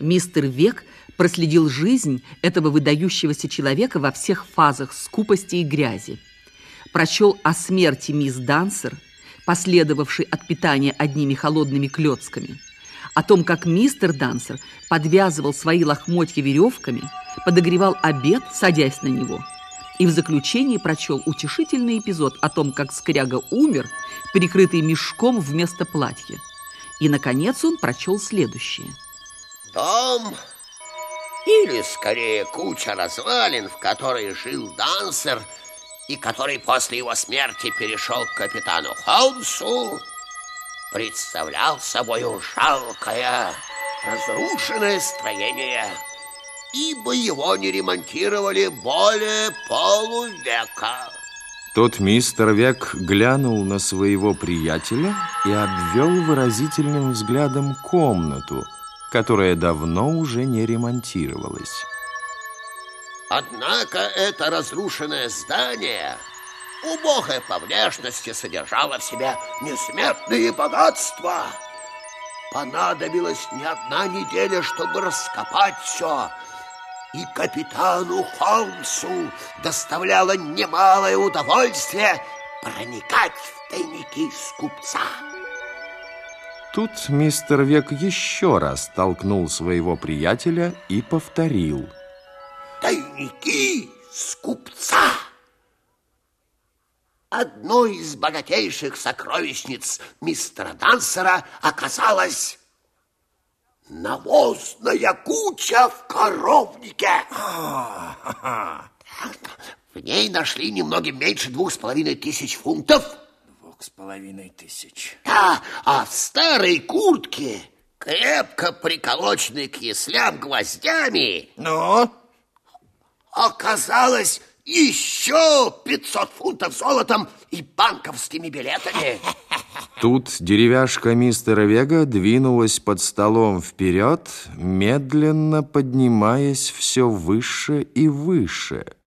Мистер Век проследил жизнь этого выдающегося человека во всех фазах скупости и грязи. Прочел о смерти мисс Дансер, последовавшей от питания одними холодными клетками, о том, как мистер Дансер подвязывал свои лохмотья веревками, подогревал обед, садясь на него, и в заключении прочел утешительный эпизод о том, как скряга умер, прикрытый мешком вместо платья. И, наконец, он прочел следующее. Дом или, скорее, куча развалин, в которой жил Дансер и который после его смерти перешел к капитану Холмсу, представлял собой жалкое, разрушенное строение, ибо его не ремонтировали более полувека. Тот мистер Век глянул на своего приятеля и обвел выразительным взглядом комнату – которая давно уже не ремонтировалась. Однако это разрушенное здание, убогое по внешности, содержало в себе несметные богатства. Понадобилась не одна неделя, чтобы раскопать все, и капитану Холмсу доставляло немалое удовольствие проникать в тайники скупца. Тут мистер Век еще раз толкнул своего приятеля и повторил. Тайники скупца! Одной из богатейших сокровищниц мистера Дансера оказалась навозная куча в коровнике. В ней нашли немного меньше двух с половиной тысяч фунтов – половиной тысяч. Да, а в старой куртке, крепко приколоченной к яслям гвоздями... Ну? Оказалось еще 500 фунтов золотом и банковскими билетами. Тут деревяшка мистера Вега двинулась под столом вперед, медленно поднимаясь все выше и выше –